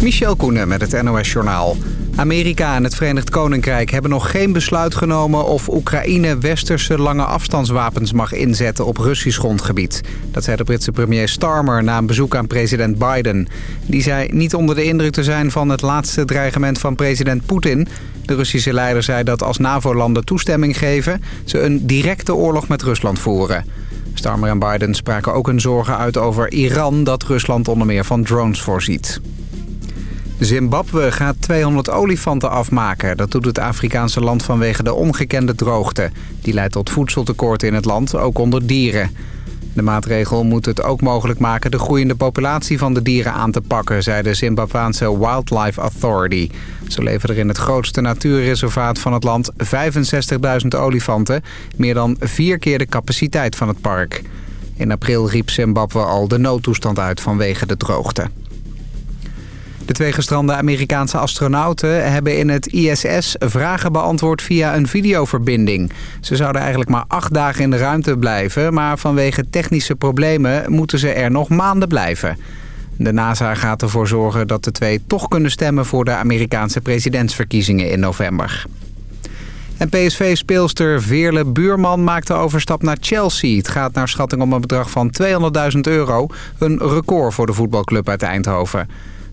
Michel Koenen met het NOS-journaal. Amerika en het Verenigd Koninkrijk hebben nog geen besluit genomen... of Oekraïne westerse lange afstandswapens mag inzetten op Russisch grondgebied. Dat zei de Britse premier Starmer na een bezoek aan president Biden. Die zei niet onder de indruk te zijn van het laatste dreigement van president Poetin. De Russische leider zei dat als NAVO-landen toestemming geven... ze een directe oorlog met Rusland voeren. Starmer en Biden spraken ook hun zorgen uit over Iran... dat Rusland onder meer van drones voorziet. Zimbabwe gaat 200 olifanten afmaken. Dat doet het Afrikaanse land vanwege de ongekende droogte. Die leidt tot voedseltekort in het land, ook onder dieren. De maatregel moet het ook mogelijk maken de groeiende populatie van de dieren aan te pakken... zei de Zimbabwaanse Wildlife Authority. Ze leveren er in het grootste natuurreservaat van het land 65.000 olifanten... meer dan vier keer de capaciteit van het park. In april riep Zimbabwe al de noodtoestand uit vanwege de droogte. De twee gestrande Amerikaanse astronauten hebben in het ISS vragen beantwoord via een videoverbinding. Ze zouden eigenlijk maar acht dagen in de ruimte blijven, maar vanwege technische problemen moeten ze er nog maanden blijven. De NASA gaat ervoor zorgen dat de twee toch kunnen stemmen voor de Amerikaanse presidentsverkiezingen in november. En PSV-speelster Veerle Buurman maakt de overstap naar Chelsea. Het gaat naar schatting om een bedrag van 200.000 euro. Een record voor de voetbalclub uit Eindhoven.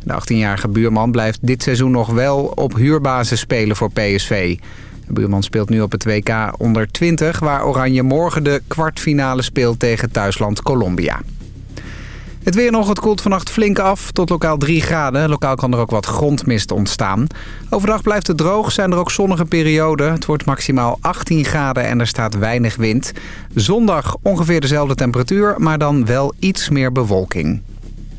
De 18-jarige buurman blijft dit seizoen nog wel op huurbasis spelen voor PSV. De buurman speelt nu op het WK onder 20... waar Oranje morgen de kwartfinale speelt tegen thuisland Colombia. Het weer nog, het koelt vannacht flink af tot lokaal 3 graden. Lokaal kan er ook wat grondmist ontstaan. Overdag blijft het droog, zijn er ook zonnige perioden. Het wordt maximaal 18 graden en er staat weinig wind. Zondag ongeveer dezelfde temperatuur, maar dan wel iets meer bewolking.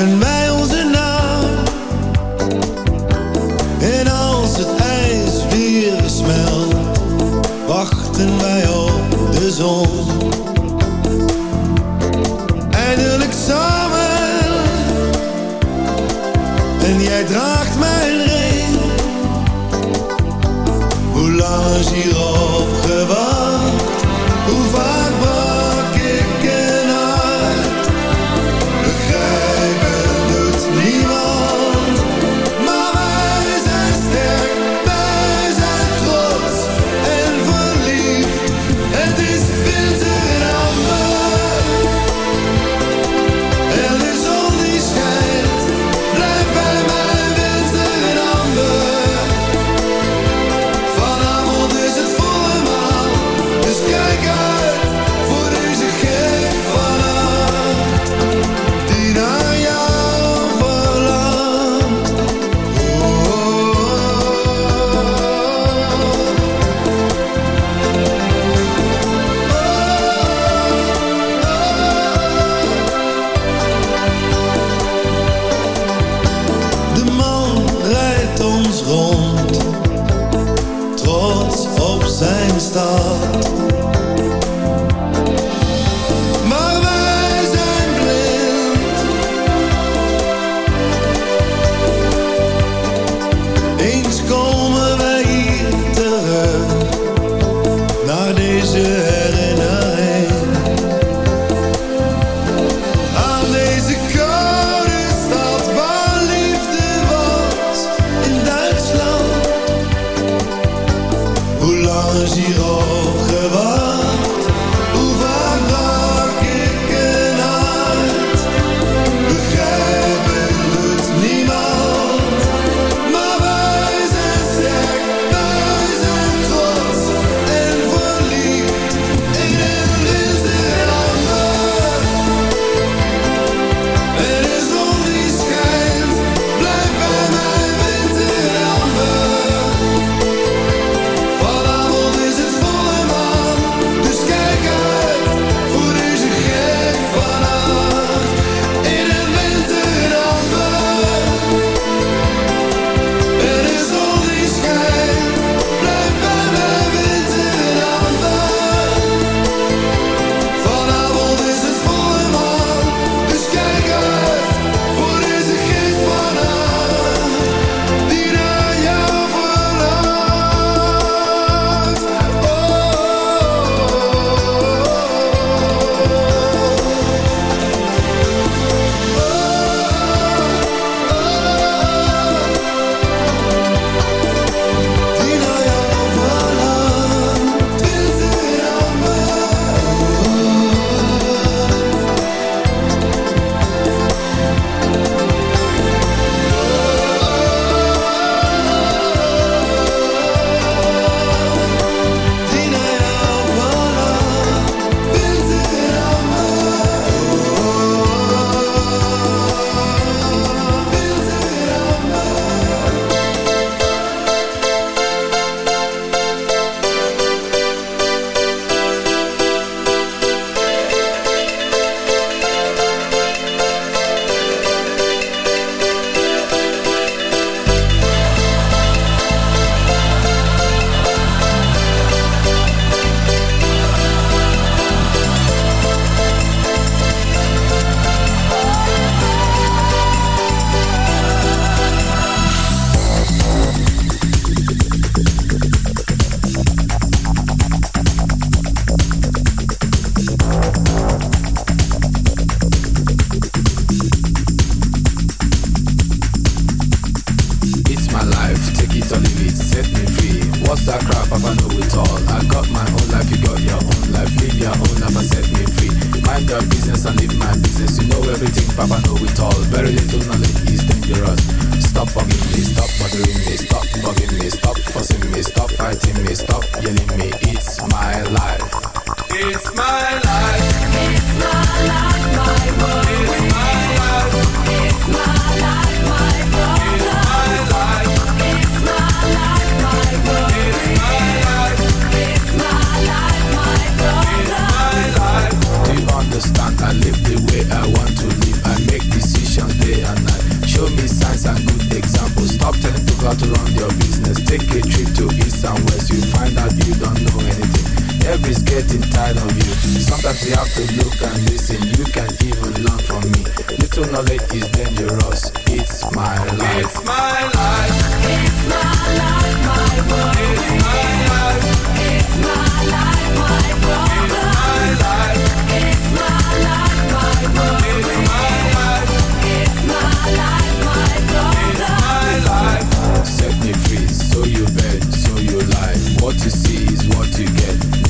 Vanavond is het siroop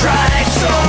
tried so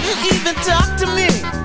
wouldn't even talk to me.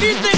anything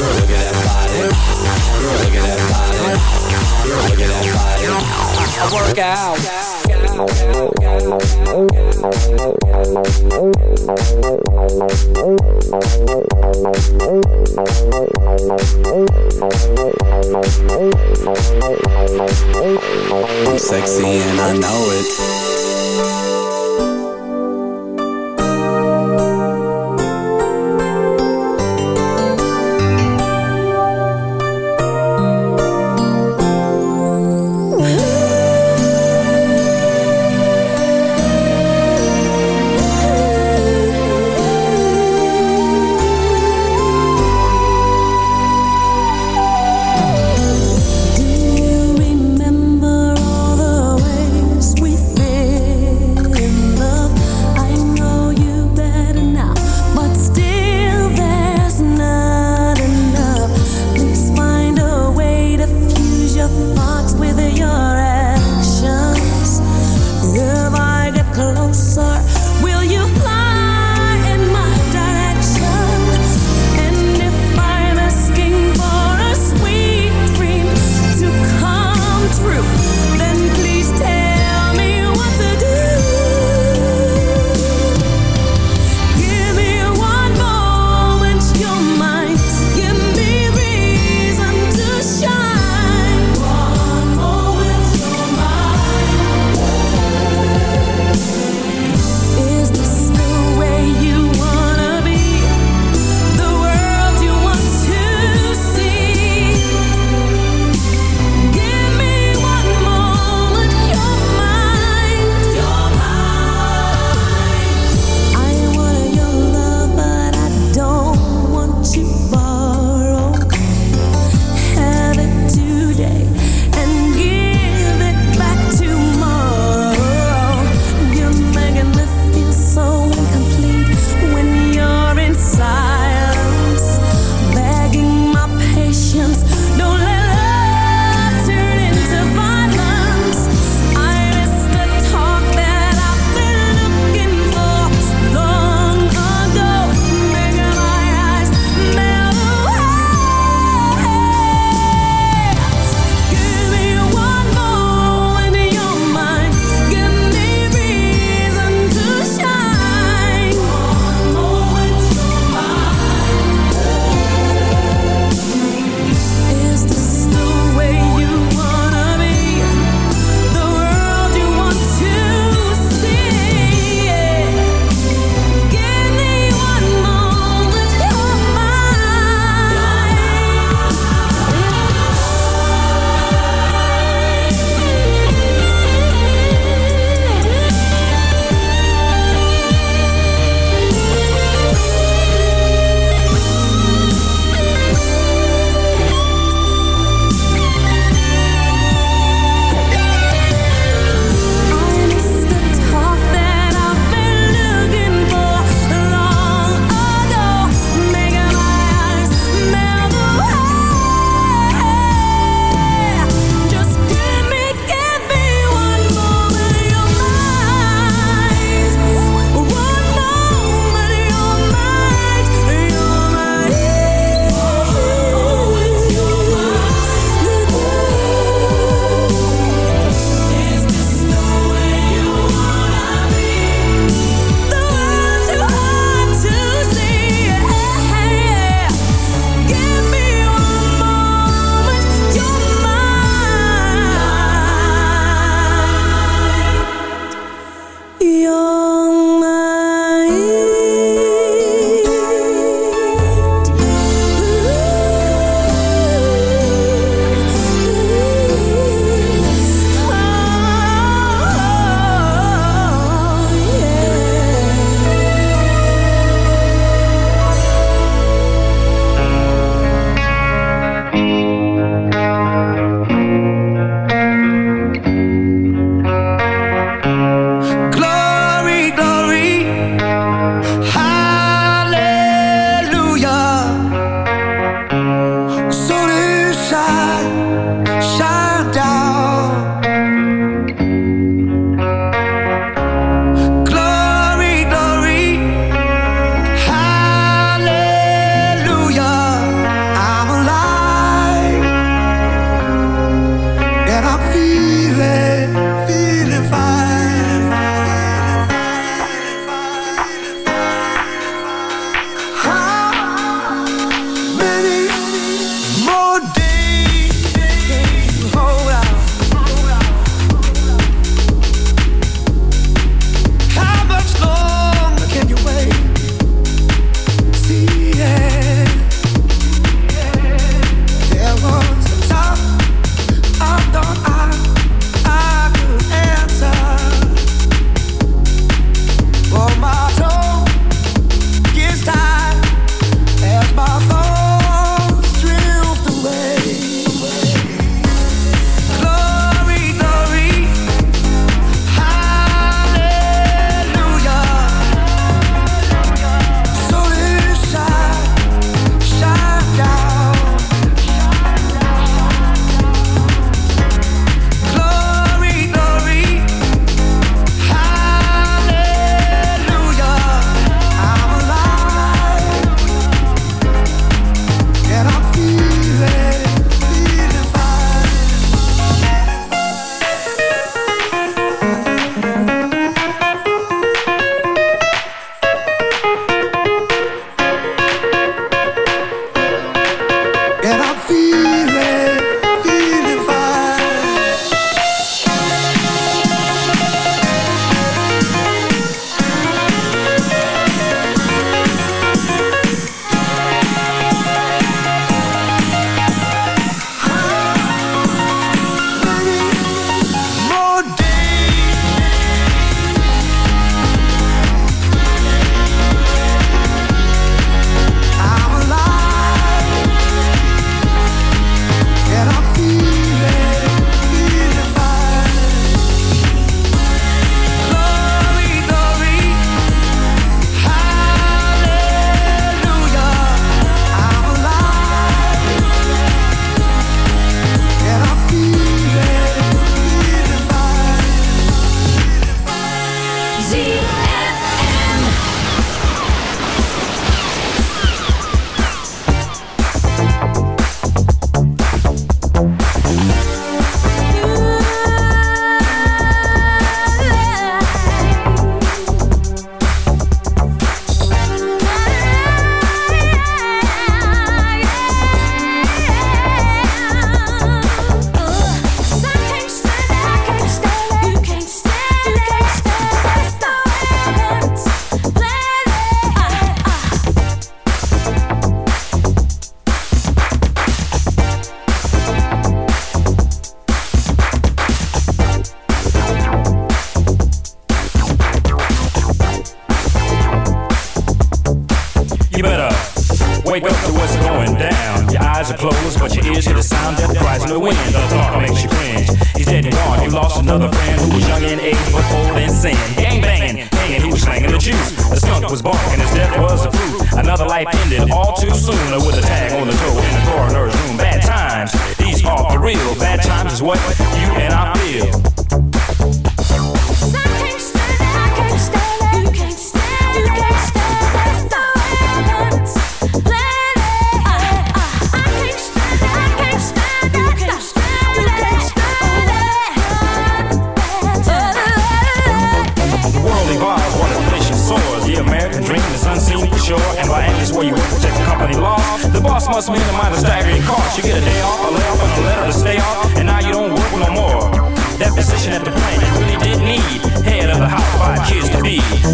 I'm sexy and I know it.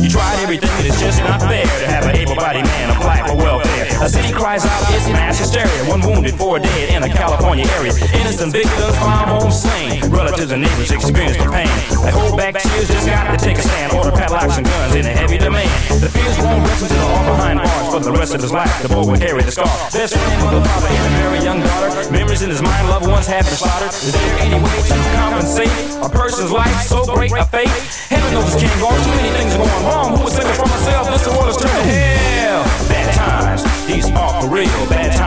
You tried everything, and it's just not fair to have an able-bodied man apply for welfare. A city cries out, it's mass hysteria. One wounded, four dead in a California area. Innocent victims found home slain. Relatives and neighbors experience the pain. They hold back tears, just got to take a stand. Order padlocks and guns in a heavy demand. The fears won't rest until all behind bars for the rest of his life. The boy will carry the scar. Best friend, mother, father, and a very young daughter. Memories in his mind, loved ones have been slaughtered. Is there any way to compensate a person's life so great a fate? Heaven knows this can't go. Too many things are going wrong. Who would save us from ourselves? This world is turning hell. Bad times, these are for real. Bad times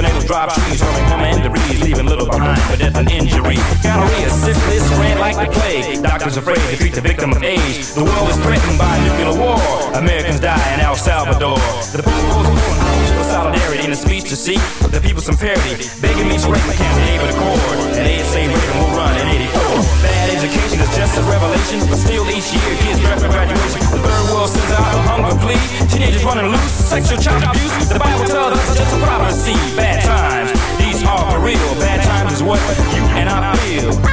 Tornadoes drop trees, hurling home and debris, leaving little behind for death and injury. Gonorrhea, syphilis, ran like the plague. Doctors afraid to treat the victim of AIDS. The world is threatened by nuclear war. Americans die in El Salvador. The people calling for solidarity in a speech to seek the people some parity. Begging me to break my campaign with a cord. And they say Reagan will run in 84. Bad education is just a revelation, but still each year kids draft for graduation. The third world sends out a hunger plea. Teenagers running loose, sexual child abuse. The Bible tells us it's just a prophecy. Bad times, these are for real. Bad times is what you and I feel.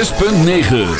6.9.